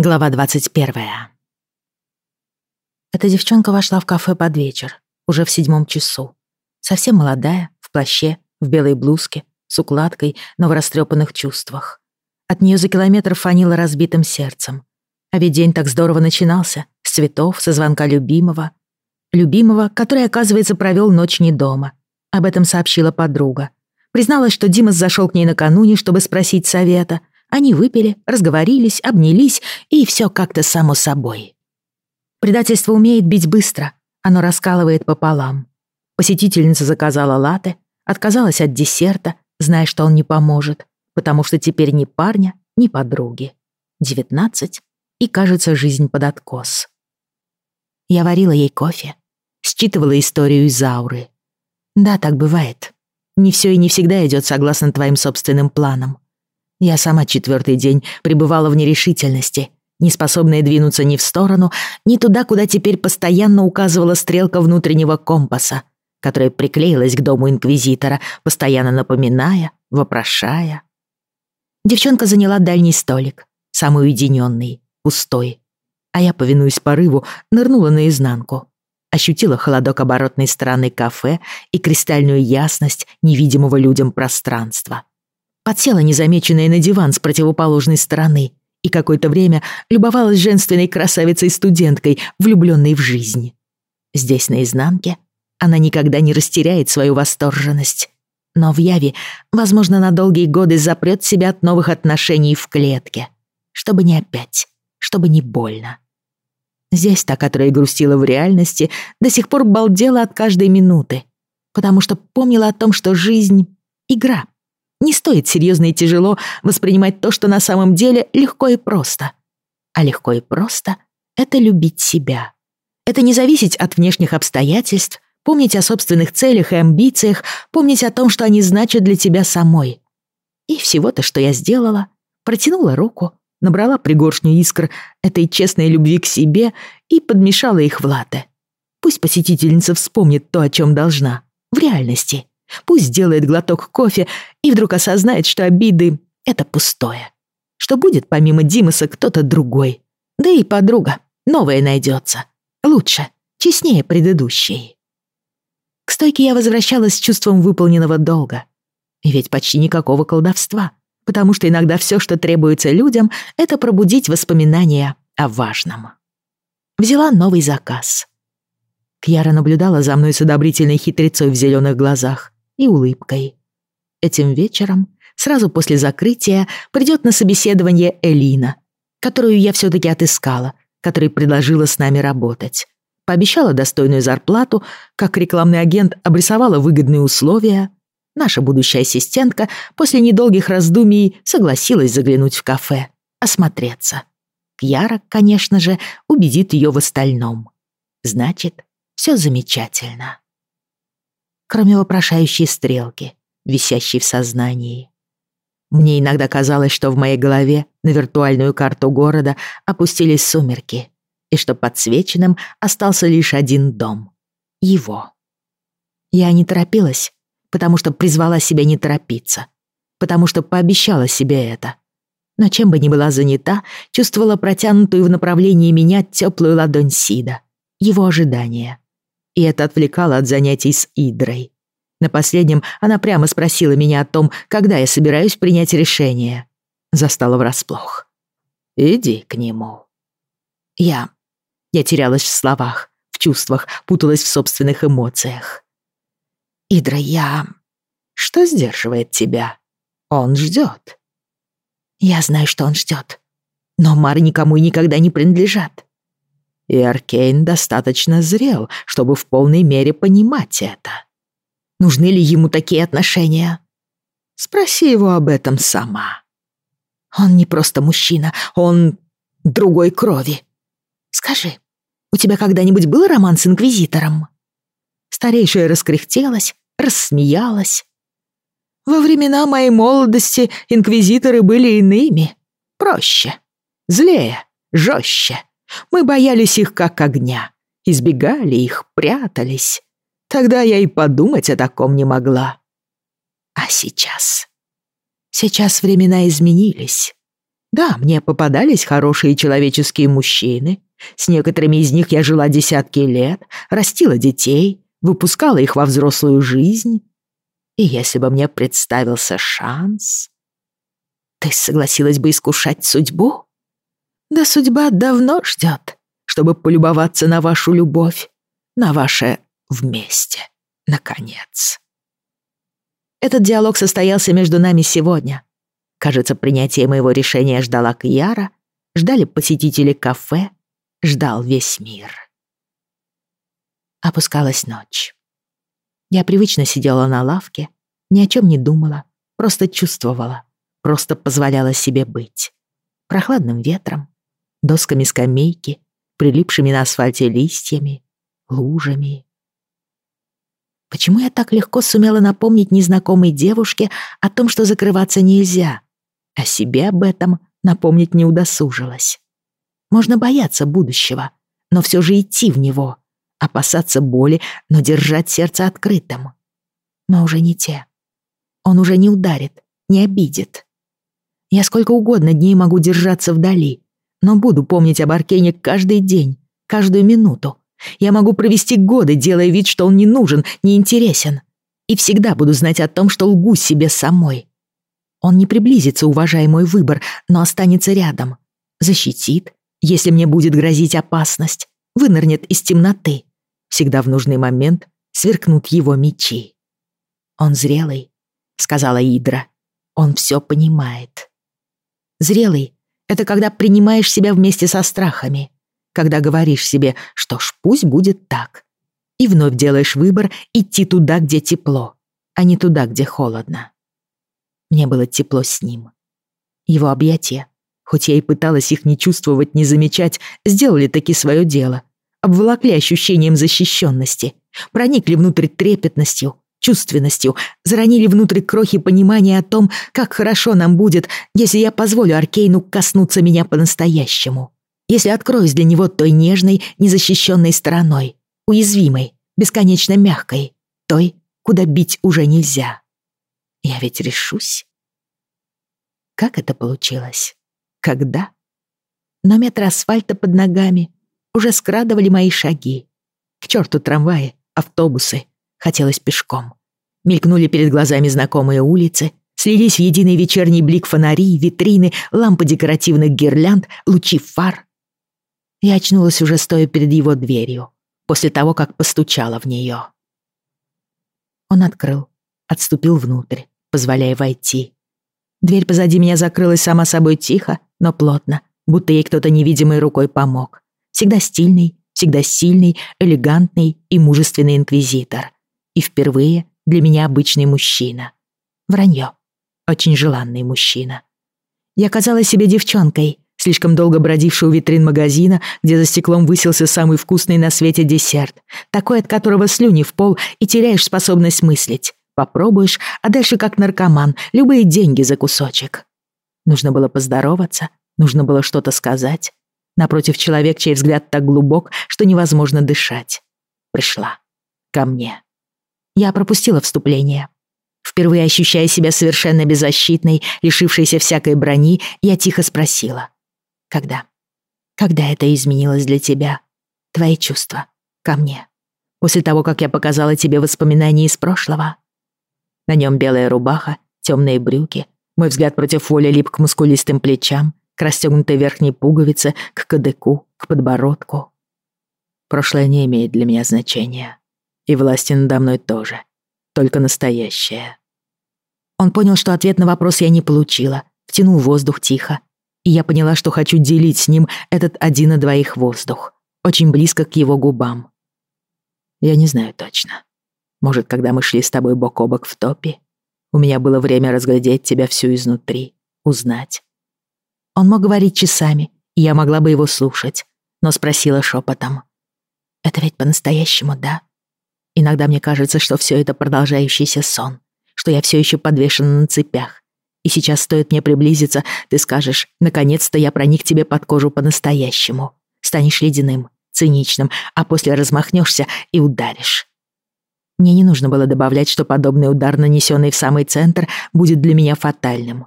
Глава 21. Эта девчонка вошла в кафе под вечер, уже в седьмом часу. Совсем молодая, в плаще, в белой блузке, с укладкой, но в растрепанных чувствах. От нее за километр фанило разбитым сердцем. А ведь день так здорово начинался, с цветов, со звонка любимого. Любимого, который, оказывается, провел ночь не дома. Об этом сообщила подруга. Призналась, что Дима зашел к ней накануне, чтобы спросить совета, они выпили, разговорились, обнялись, и все как-то само собой. Предательство умеет бить быстро, оно раскалывает пополам. Посетительница заказала латте, отказалась от десерта, зная, что он не поможет, потому что теперь ни парня, ни подруги. Девятнадцать, и, кажется, жизнь под откос. Я варила ей кофе, считывала историю из ауры. Да, так бывает. Не все и не всегда идет согласно твоим собственным планам. Я сама четвертый день пребывала в нерешительности, не способная двинуться ни в сторону, ни туда, куда теперь постоянно указывала стрелка внутреннего компаса, которая приклеилась к дому инквизитора, постоянно напоминая, вопрошая. Девчонка заняла дальний столик, самый уединенный, пустой. А я, повинуясь порыву, нырнула наизнанку. Ощутила холодок оборотной стороны кафе и кристальную ясность невидимого людям пространства подсела незамеченная на диван с противоположной стороны и какое-то время любовалась женственной красавицей-студенткой, влюбленной в жизнь. Здесь, на изнанке, она никогда не растеряет свою восторженность. Но в Яве, возможно, на долгие годы запрет себя от новых отношений в клетке. Чтобы не опять, чтобы не больно. Здесь та, которая грустила в реальности, до сих пор балдела от каждой минуты, потому что помнила о том, что жизнь — игра — не стоит серьезно и тяжело воспринимать то, что на самом деле легко и просто. А легко и просто — это любить себя. Это не зависеть от внешних обстоятельств, помнить о собственных целях и амбициях, помнить о том, что они значат для тебя самой. И всего-то, что я сделала, протянула руку, набрала пригоршню искр этой честной любви к себе и подмешала их в латте. Пусть посетительница вспомнит то, о чем должна, в реальности. Пусть сделает глоток кофе и вдруг осознает, что обиды — это пустое. Что будет помимо Димаса кто-то другой. Да и подруга, новая найдется. Лучше, честнее предыдущей. К стойке я возвращалась с чувством выполненного долга. И ведь почти никакого колдовства, потому что иногда все, что требуется людям, это пробудить воспоминания о важном. Взяла новый заказ. Кьяра наблюдала за мной с одобрительной хитрецой в зеленых глазах и улыбкой. Этим вечером, сразу после закрытия, придет на собеседование Элина, которую я все-таки отыскала, которой предложила с нами работать. Пообещала достойную зарплату, как рекламный агент обрисовала выгодные условия. Наша будущая ассистентка после недолгих раздумий согласилась заглянуть в кафе, осмотреться. Кьяра, конечно же, убедит ее в остальном. Значит, все замечательно кроме вопрошающей стрелки, висящей в сознании. Мне иногда казалось, что в моей голове на виртуальную карту города опустились сумерки, и что подсвеченным остался лишь один дом. Его. Я не торопилась, потому что призвала себя не торопиться, потому что пообещала себе это. Но чем бы ни была занята, чувствовала протянутую в направлении меня теплую ладонь Сида, его ожидания и это отвлекало от занятий с Идрой. На последнем она прямо спросила меня о том, когда я собираюсь принять решение. Застала врасплох. «Иди к нему». Я... Я терялась в словах, в чувствах, путалась в собственных эмоциях. «Идра, я... Что сдерживает тебя? Он ждет». «Я знаю, что он ждет. Но Мары никому и никогда не принадлежат и Аркейн достаточно зрел, чтобы в полной мере понимать это. Нужны ли ему такие отношения? Спроси его об этом сама. Он не просто мужчина, он другой крови. Скажи, у тебя когда-нибудь был роман с Инквизитором? Старейшая раскряхтелась, рассмеялась. Во времена моей молодости инквизиторы были иными, проще, злее, жестче. Мы боялись их как огня, избегали их, прятались. Тогда я и подумать о таком не могла. А сейчас? Сейчас времена изменились. Да, мне попадались хорошие человеческие мужчины. С некоторыми из них я жила десятки лет, растила детей, выпускала их во взрослую жизнь. И если бы мне представился шанс... Ты согласилась бы искушать судьбу? Да судьба давно ждет, чтобы полюбоваться на вашу любовь, на ваше вместе, наконец. Этот диалог состоялся между нами сегодня. Кажется, принятие моего решения ждала Кьяра, ждали посетители кафе, ждал весь мир. Опускалась ночь. Я привычно сидела на лавке, ни о чем не думала, просто чувствовала, просто позволяла себе быть. Прохладным ветром, досками скамейки, прилипшими на асфальте листьями, лужами. Почему я так легко сумела напомнить незнакомой девушке о том, что закрываться нельзя, а себе об этом напомнить не удосужилась? Можно бояться будущего, но все же идти в него, опасаться боли, но держать сердце открытым. Но уже не те. Он уже не ударит, не обидит. Я сколько угодно дней могу держаться вдали, но буду помнить об Аркене каждый день, каждую минуту. Я могу провести годы, делая вид, что он не нужен, не интересен. И всегда буду знать о том, что лгу себе самой. Он не приблизится, уважая мой выбор, но останется рядом. Защитит, если мне будет грозить опасность. Вынырнет из темноты. Всегда в нужный момент сверкнут его мечи. Он зрелый, сказала Идра. Он все понимает. Зрелый — это когда принимаешь себя вместе со страхами, когда говоришь себе, что ж, пусть будет так. И вновь делаешь выбор идти туда, где тепло, а не туда, где холодно. Мне было тепло с ним. Его объятия, хоть я и пыталась их не чувствовать, не замечать, сделали таки свое дело. Обволокли ощущением защищенности, проникли внутрь трепетностью, чувственностью, заронили внутрь крохи понимания о том, как хорошо нам будет, если я позволю Аркейну коснуться меня по-настоящему. Если откроюсь для него той нежной, незащищенной стороной, уязвимой, бесконечно мягкой, той, куда бить уже нельзя. Я ведь решусь. Как это получилось? Когда? Но метры асфальта под ногами уже скрадывали мои шаги. К черту трамваи, автобусы, Хотелось пешком. Мелькнули перед глазами знакомые улицы, слились в единый вечерний блик фонари, витрины, лампы декоративных гирлянд, лучи фар. Я очнулась уже стоя перед его дверью, после того, как постучала в нее. Он открыл, отступил внутрь, позволяя войти. Дверь позади меня закрылась сама собой тихо, но плотно, будто ей кто-то невидимой рукой помог. Всегда стильный, всегда сильный, элегантный и мужественный инквизитор и впервые для меня обычный мужчина. Вранье. Очень желанный мужчина. Я казалась себе девчонкой, слишком долго бродившей у витрин магазина, где за стеклом высился самый вкусный на свете десерт, такой, от которого слюни в пол и теряешь способность мыслить. Попробуешь, а дальше как наркоман, любые деньги за кусочек. Нужно было поздороваться, нужно было что-то сказать. Напротив человек, чей взгляд так глубок, что невозможно дышать. Пришла. Ко мне. Я пропустила вступление. Впервые ощущая себя совершенно беззащитной, лишившейся всякой брони, я тихо спросила. «Когда? Когда это изменилось для тебя? Твои чувства? Ко мне? После того, как я показала тебе воспоминания из прошлого?» На нем белая рубаха, темные брюки. Мой взгляд против воли лип к мускулистым плечам, к расстегнутой верхней пуговице, к кадыку, к подбородку. Прошлое не имеет для меня значения. И власти надо мной тоже. Только настоящая. Он понял, что ответ на вопрос я не получила. Втянул воздух тихо. И я поняла, что хочу делить с ним этот один на двоих воздух. Очень близко к его губам. Я не знаю точно. Может, когда мы шли с тобой бок о бок в топе, у меня было время разглядеть тебя всю изнутри, узнать. Он мог говорить часами, и я могла бы его слушать, но спросила шепотом. «Это ведь по-настоящему, да?» Иногда мне кажется, что все это продолжающийся сон, что я все еще подвешена на цепях. И сейчас стоит мне приблизиться, ты скажешь, наконец-то я проник тебе под кожу по-настоящему. Станешь ледяным, циничным, а после размахнешься и ударишь. Мне не нужно было добавлять, что подобный удар, нанесенный в самый центр, будет для меня фатальным.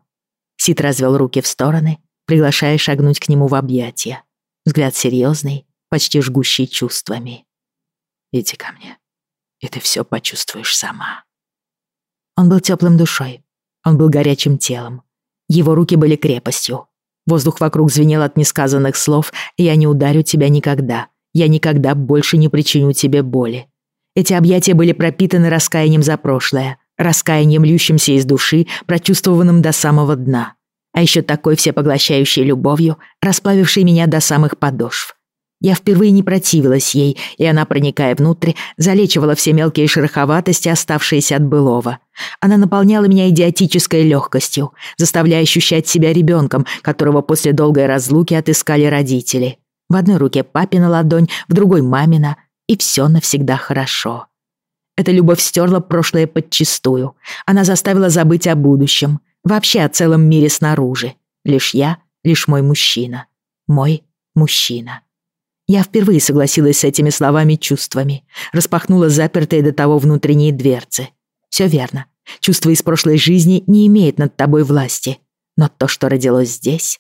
Сид развел руки в стороны, приглашая шагнуть к нему в объятия. Взгляд серьезный, почти жгущий чувствами. «Иди ко мне, и ты все почувствуешь сама». Он был теплым душой, он был горячим телом. Его руки были крепостью. Воздух вокруг звенел от несказанных слов «Я не ударю тебя никогда, я никогда больше не причиню тебе боли». Эти объятия были пропитаны раскаянием за прошлое, раскаянием, льющимся из души, прочувствованным до самого дна. А еще такой всепоглощающей любовью, расплавившей меня до самых подошв. Я впервые не противилась ей, и она, проникая внутрь, залечивала все мелкие шероховатости, оставшиеся от былого. Она наполняла меня идиотической легкостью, заставляя ощущать себя ребенком, которого после долгой разлуки отыскали родители. В одной руке папина ладонь, в другой мамина, и все навсегда хорошо. Эта любовь стерла прошлое подчистую. Она заставила забыть о будущем, вообще о целом мире снаружи. Лишь я, лишь мой мужчина. Мой мужчина. Я впервые согласилась с этими словами-чувствами, распахнула запертые до того внутренние дверцы. Все верно. Чувство из прошлой жизни не имеет над тобой власти. Но то, что родилось здесь...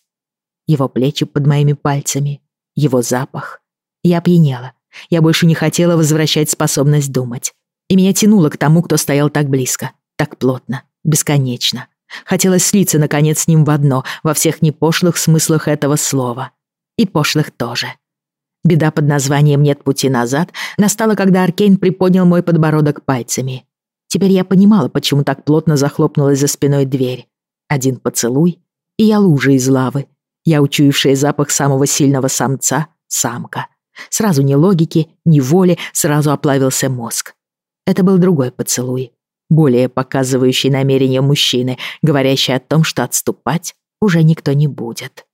Его плечи под моими пальцами, его запах. Я опьянела. Я больше не хотела возвращать способность думать. И меня тянуло к тому, кто стоял так близко, так плотно, бесконечно. Хотелось слиться, наконец, с ним в одно, во всех непошлых смыслах этого слова. И пошлых тоже. Беда под названием «Нет пути назад» настала, когда Аркейн приподнял мой подбородок пальцами. Теперь я понимала, почему так плотно захлопнулась за спиной дверь. Один поцелуй, и я лужа из лавы. Я, учуявшая запах самого сильного самца, самка. Сразу ни логики, ни воли, сразу оплавился мозг. Это был другой поцелуй, более показывающий намерение мужчины, говорящий о том, что отступать уже никто не будет.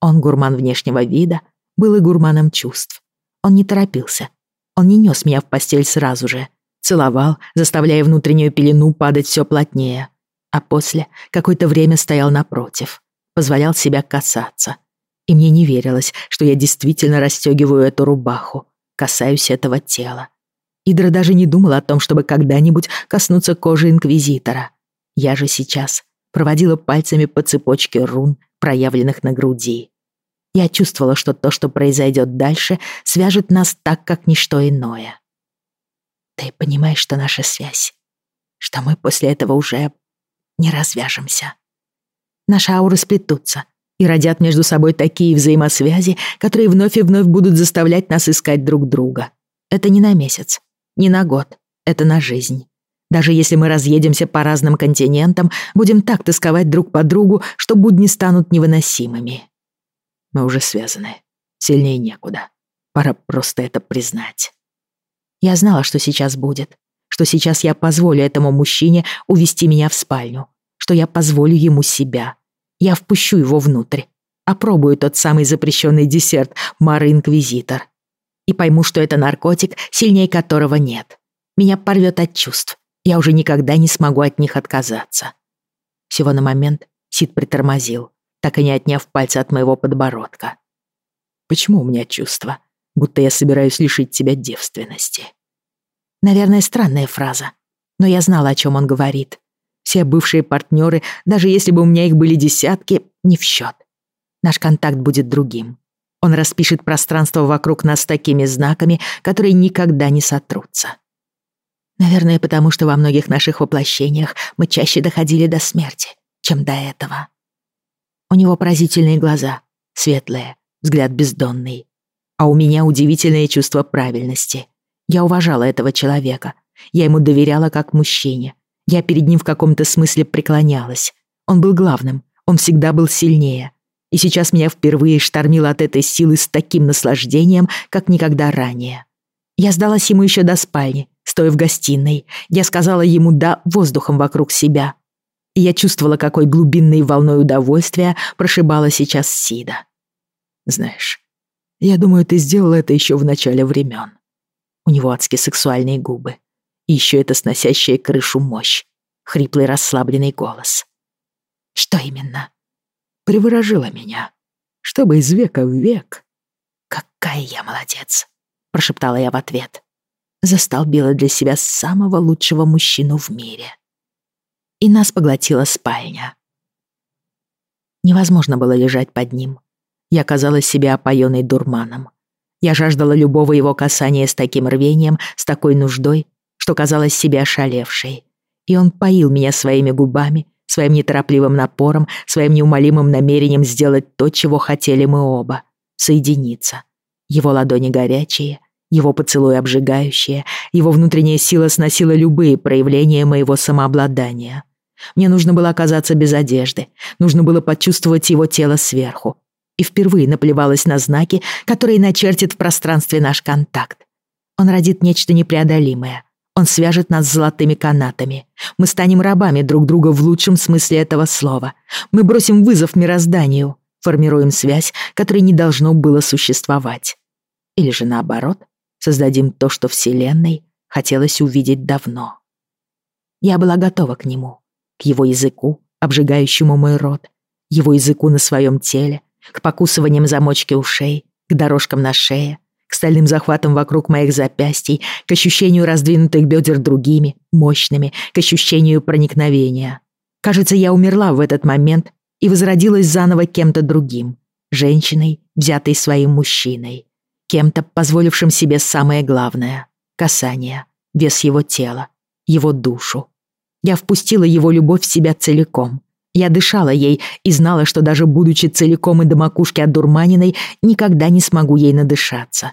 Он гурман внешнего вида, был и гурманом чувств. Он не торопился. Он не нес меня в постель сразу же. Целовал, заставляя внутреннюю пелену падать все плотнее. А после какое-то время стоял напротив. Позволял себя касаться. И мне не верилось, что я действительно расстегиваю эту рубаху, касаюсь этого тела. Идра даже не думала о том, чтобы когда-нибудь коснуться кожи Инквизитора. Я же сейчас проводила пальцами по цепочке рун, проявленных на груди. Я чувствовала, что то, что произойдет дальше, свяжет нас так, как ничто иное. Ты понимаешь, что наша связь, что мы после этого уже не развяжемся. Наши ауры сплетутся и родят между собой такие взаимосвязи, которые вновь и вновь будут заставлять нас искать друг друга. Это не на месяц, не на год, это на жизнь. Даже если мы разъедемся по разным континентам, будем так тосковать друг по другу, что будни станут невыносимыми. Мы уже связаны. Сильнее некуда. Пора просто это признать. Я знала, что сейчас будет. Что сейчас я позволю этому мужчине увести меня в спальню. Что я позволю ему себя. Я впущу его внутрь. Опробую тот самый запрещенный десерт Мара-Инквизитор. И пойму, что это наркотик, сильнее которого нет. Меня порвет от чувств. Я уже никогда не смогу от них отказаться. Всего на момент Сид притормозил так и не отняв пальцы от моего подбородка. Почему у меня чувство, будто я собираюсь лишить тебя девственности? Наверное, странная фраза, но я знала, о чем он говорит. Все бывшие партнеры, даже если бы у меня их были десятки, не в счет. Наш контакт будет другим. Он распишет пространство вокруг нас такими знаками, которые никогда не сотрутся. Наверное, потому что во многих наших воплощениях мы чаще доходили до смерти, чем до этого. У него поразительные глаза, светлые, взгляд бездонный. А у меня удивительное чувство правильности. Я уважала этого человека. Я ему доверяла как мужчине. Я перед ним в каком-то смысле преклонялась. Он был главным, он всегда был сильнее. И сейчас меня впервые штормило от этой силы с таким наслаждением, как никогда ранее. Я сдалась ему еще до спальни, стоя в гостиной. Я сказала ему «да» воздухом вокруг себя и я чувствовала, какой глубинной волной удовольствия прошибала сейчас Сида. «Знаешь, я думаю, ты сделала это еще в начале времен. У него адски сексуальные губы. И еще это сносящая крышу мощь. Хриплый расслабленный голос. «Что именно?» «Приворожила меня. Чтобы из века в век...» «Какая я молодец!» — прошептала я в ответ. Застолбила для себя самого лучшего мужчину в мире и нас поглотила спальня. Невозможно было лежать под ним. Я казалась себе опоенной дурманом. Я жаждала любого его касания с таким рвением, с такой нуждой, что казалась себе ошалевшей. И он поил меня своими губами, своим неторопливым напором, своим неумолимым намерением сделать то, чего хотели мы оба — соединиться. Его ладони горячие, его поцелуи обжигающие, его внутренняя сила сносила любые проявления моего самообладания. Мне нужно было оказаться без одежды, нужно было почувствовать его тело сверху. И впервые наплевалась на знаки, которые начертит в пространстве наш контакт. Он родит нечто непреодолимое, он свяжет нас золотыми канатами. Мы станем рабами друг друга в лучшем смысле этого слова. Мы бросим вызов мирозданию, формируем связь, которой не должно было существовать. Или же наоборот, создадим то, что Вселенной хотелось увидеть давно. Я была готова к нему, к его языку, обжигающему мой рот, его языку на своем теле, к покусываниям замочки ушей, к дорожкам на шее, к стальным захватам вокруг моих запястий, к ощущению раздвинутых бедер другими, мощными, к ощущению проникновения. Кажется, я умерла в этот момент и возродилась заново кем-то другим, женщиной, взятой своим мужчиной, кем-то, позволившим себе самое главное — касание, вес его тела, его душу. Я впустила его любовь в себя целиком. Я дышала ей и знала, что даже будучи целиком и до макушки одурманенной, никогда не смогу ей надышаться.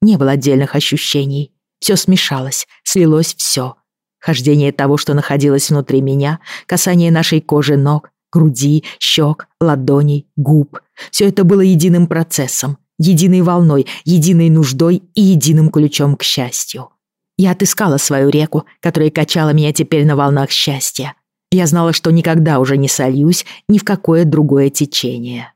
Не было отдельных ощущений. Все смешалось, слилось все. Хождение того, что находилось внутри меня, касание нашей кожи ног, груди, щек, ладоней, губ. Все это было единым процессом, единой волной, единой нуждой и единым ключом к счастью. Я отыскала свою реку, которая качала меня теперь на волнах счастья. Я знала, что никогда уже не сольюсь ни в какое другое течение.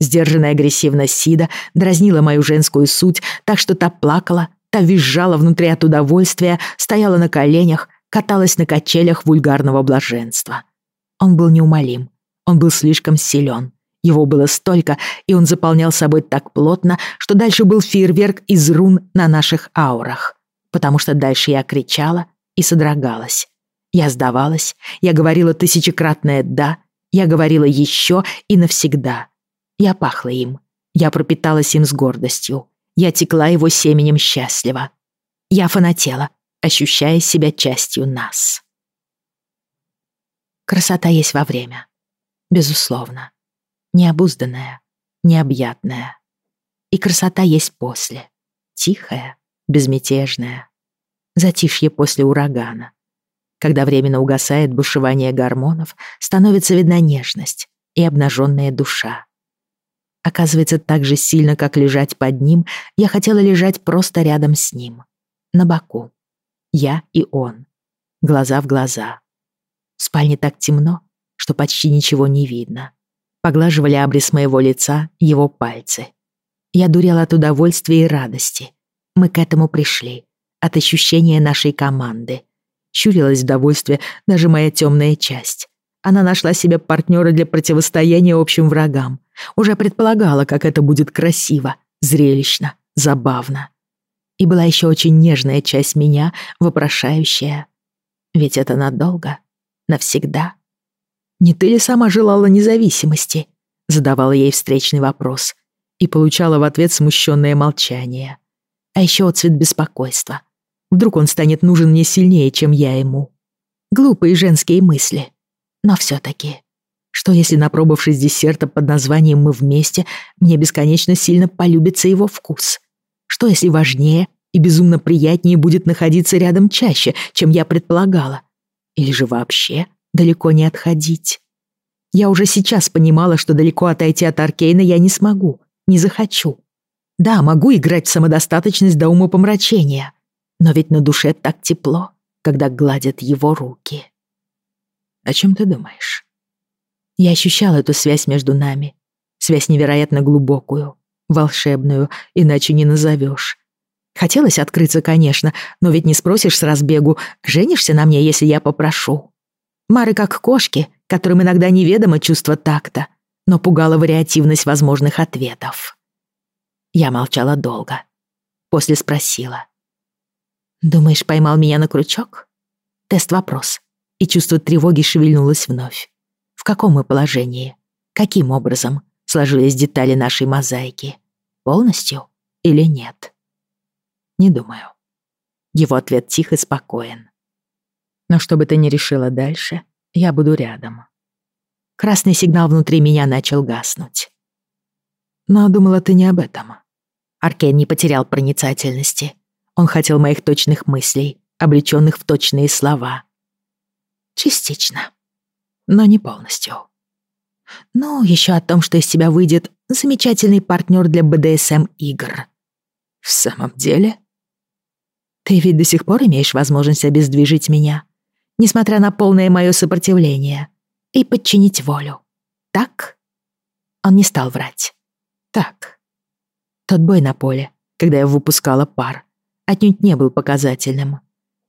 Сдержанная агрессивность Сида дразнила мою женскую суть, так что та плакала, та визжала внутри от удовольствия, стояла на коленях, каталась на качелях вульгарного блаженства. Он был неумолим, он был слишком силен. Его было столько, и он заполнял собой так плотно, что дальше был фейерверк из рун на наших аурах. Потому что дальше я кричала и содрогалась. Я сдавалась, я говорила тысячекратное «да», я говорила еще и навсегда. Я пахла им. Я пропиталась им с гордостью. Я текла его семенем счастливо. Я фанатела, ощущая себя частью нас. Красота есть во время. Безусловно. Необузданная, необъятная. И красота есть после. Тихая, безмятежная. Затишье после урагана. Когда временно угасает бушевание гормонов, становится видна нежность и обнаженная душа. Оказывается, так же сильно, как лежать под ним, я хотела лежать просто рядом с ним. На боку. Я и он. Глаза в глаза. В спальне так темно, что почти ничего не видно. Поглаживали абрис моего лица его пальцы. Я дурела от удовольствия и радости. Мы к этому пришли. От ощущения нашей команды. Щурилась в довольстве даже моя темная часть. Она нашла себе партнера для противостояния общим врагам. Уже предполагала, как это будет красиво, зрелищно, забавно. И была еще очень нежная часть меня, вопрошающая. Ведь это надолго, навсегда. «Не ты ли сама желала независимости?» Задавала ей встречный вопрос и получала в ответ смущенное молчание. А еще отцвет беспокойства. Вдруг он станет нужен мне сильнее, чем я ему. Глупые женские мысли. Но все-таки. Что если, напробовавшись десерта под названием «Мы вместе», мне бесконечно сильно полюбится его вкус? Что если важнее и безумно приятнее будет находиться рядом чаще, чем я предполагала? Или же вообще далеко не отходить? Я уже сейчас понимала, что далеко отойти от Аркейна я не смогу, не захочу. Да, могу играть в самодостаточность до умопомрачения, но ведь на душе так тепло, когда гладят его руки. О чем ты думаешь? Я ощущала эту связь между нами. Связь невероятно глубокую, волшебную, иначе не назовешь. Хотелось открыться, конечно, но ведь не спросишь с разбегу, женишься на мне, если я попрошу. Мары как кошки, которым иногда неведомо чувство такта, но пугала вариативность возможных ответов. Я молчала долго. После спросила. «Думаешь, поймал меня на крючок?» Тест-вопрос и чувство тревоги шевельнулось вновь. В каком мы положении? каким образом сложились детали нашей мозаики. Полностью или нет? Не думаю. Его ответ тих и спокоен. Но что бы ты ни решила дальше, я буду рядом. Красный сигнал внутри меня начал гаснуть. Но думала ты не об этом. Аркен не потерял проницательности. Он хотел моих точных мыслей, облечённых в точные слова. Частично. Но не полностью. Ну, ещё о том, что из тебя выйдет замечательный партнёр для БДСМ-игр. В самом деле? Ты ведь до сих пор имеешь возможность обездвижить меня, несмотря на полное моё сопротивление, и подчинить волю. Так? Он не стал врать. Так. Тот бой на поле, когда я выпускала пар, отнюдь не был показательным.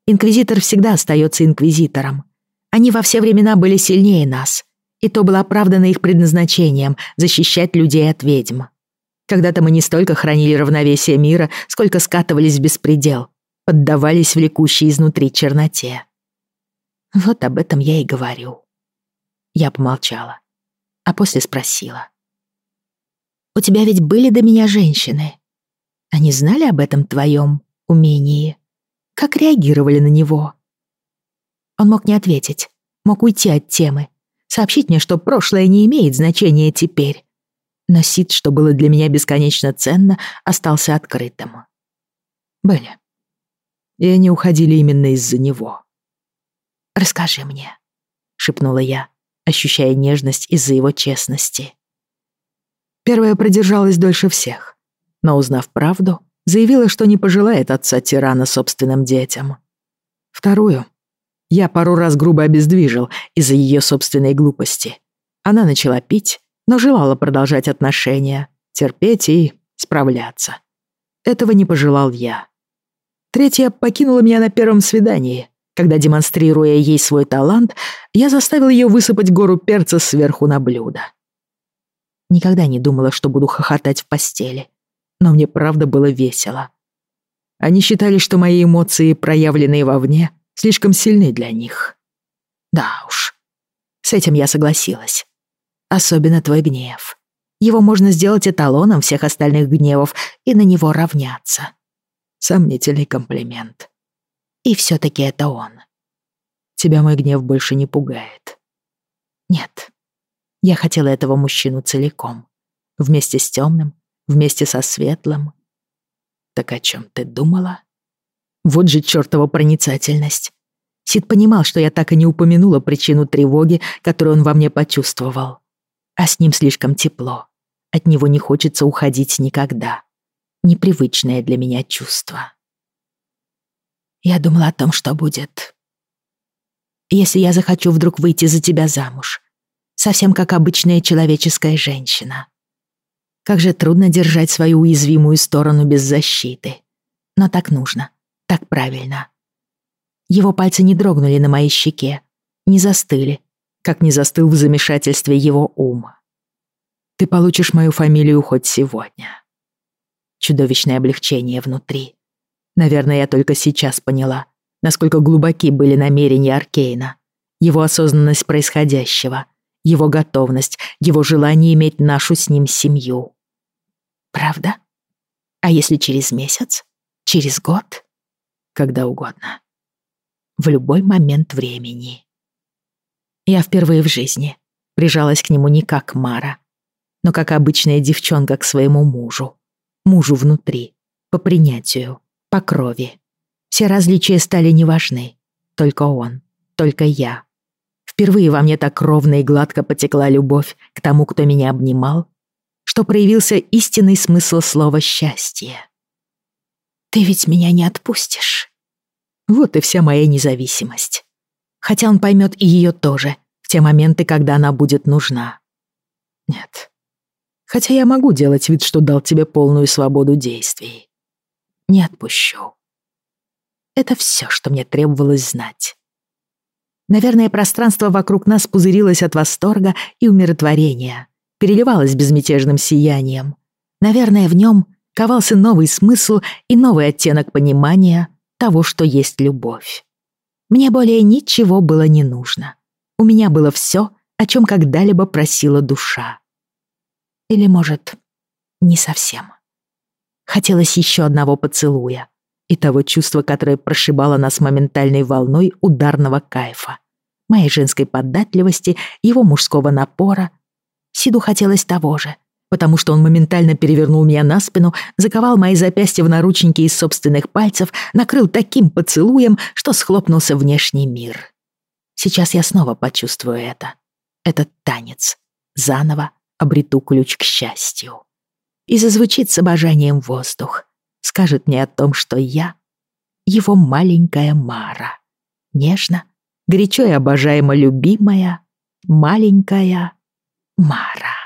Инквизитор всегда остается инквизитором. Они во все времена были сильнее нас, и то было оправдано их предназначением — защищать людей от ведьм. Когда-то мы не столько хранили равновесие мира, сколько скатывались в беспредел, поддавались влекущей изнутри черноте. Вот об этом я и говорю. Я помолчала, а после спросила. «У тебя ведь были до меня женщины. Они знали об этом твоем умении? Как реагировали на него?» Он мог не ответить, мог уйти от темы, сообщить мне, что прошлое не имеет значения теперь. Но Сид, что было для меня бесконечно ценно, остался открытым. Были. И они уходили именно из-за него. «Расскажи мне», — шепнула я, ощущая нежность из-за его честности. Первая продержалась дольше всех, но, узнав правду, заявила, что не пожелает отца тирана собственным детям. Вторую я пару раз грубо обездвижил из-за ее собственной глупости. Она начала пить, но желала продолжать отношения, терпеть и справляться. Этого не пожелал я. Третья покинула меня на первом свидании, когда, демонстрируя ей свой талант, я заставил ее высыпать гору перца сверху на блюдо. Никогда не думала, что буду хохотать в постели, но мне правда было весело. Они считали, что мои эмоции, проявленные вовне, слишком сильны для них. Да уж, с этим я согласилась. Особенно твой гнев. Его можно сделать эталоном всех остальных гневов и на него равняться. Сомнительный комплимент. И все-таки это он. Тебя мой гнев больше не пугает. Нет. Я хотела этого мужчину целиком. Вместе с темным, вместе со светлым. Так о чем ты думала? Вот же чертова проницательность. Сид понимал, что я так и не упомянула причину тревоги, которую он во мне почувствовал. А с ним слишком тепло. От него не хочется уходить никогда. Непривычное для меня чувство. Я думала о том, что будет. Если я захочу вдруг выйти за тебя замуж, совсем как обычная человеческая женщина. Как же трудно держать свою уязвимую сторону без защиты. Но так нужно, так правильно. Его пальцы не дрогнули на моей щеке, не застыли, как не застыл в замешательстве его ум. Ты получишь мою фамилию хоть сегодня. Чудовищное облегчение внутри. Наверное, я только сейчас поняла, насколько глубоки были намерения Аркейна, его осознанность происходящего, его готовность, его желание иметь нашу с ним семью. Правда? А если через месяц? Через год? Когда угодно. В любой момент времени. Я впервые в жизни прижалась к нему не как Мара, но как обычная девчонка к своему мужу. Мужу внутри, по принятию, по крови. Все различия стали неважны. Только он, только я. Впервые во мне так ровно и гладко потекла любовь к тому, кто меня обнимал, что проявился истинный смысл слова «счастье». «Ты ведь меня не отпустишь». Вот и вся моя независимость. Хотя он поймет и ее тоже, в те моменты, когда она будет нужна. Нет. Хотя я могу делать вид, что дал тебе полную свободу действий не отпущу. Это все, что мне требовалось знать. Наверное, пространство вокруг нас пузырилось от восторга и умиротворения, переливалось безмятежным сиянием. Наверное, в нем ковался новый смысл и новый оттенок понимания того, что есть любовь. Мне более ничего было не нужно. У меня было все, о чем когда-либо просила душа. Или, может, не совсем. Хотелось еще одного поцелуя и того чувства, которое прошибало нас моментальной волной ударного кайфа. Моей женской податливости, его мужского напора. Сиду хотелось того же — потому что он моментально перевернул меня на спину, заковал мои запястья в наручники из собственных пальцев, накрыл таким поцелуем, что схлопнулся внешний мир. Сейчас я снова почувствую это. Этот танец. Заново обрету ключ к счастью. И зазвучит с обожанием воздух. Скажет мне о том, что я — его маленькая Мара. Нежно, горячо и обожаемо любимая маленькая Мара.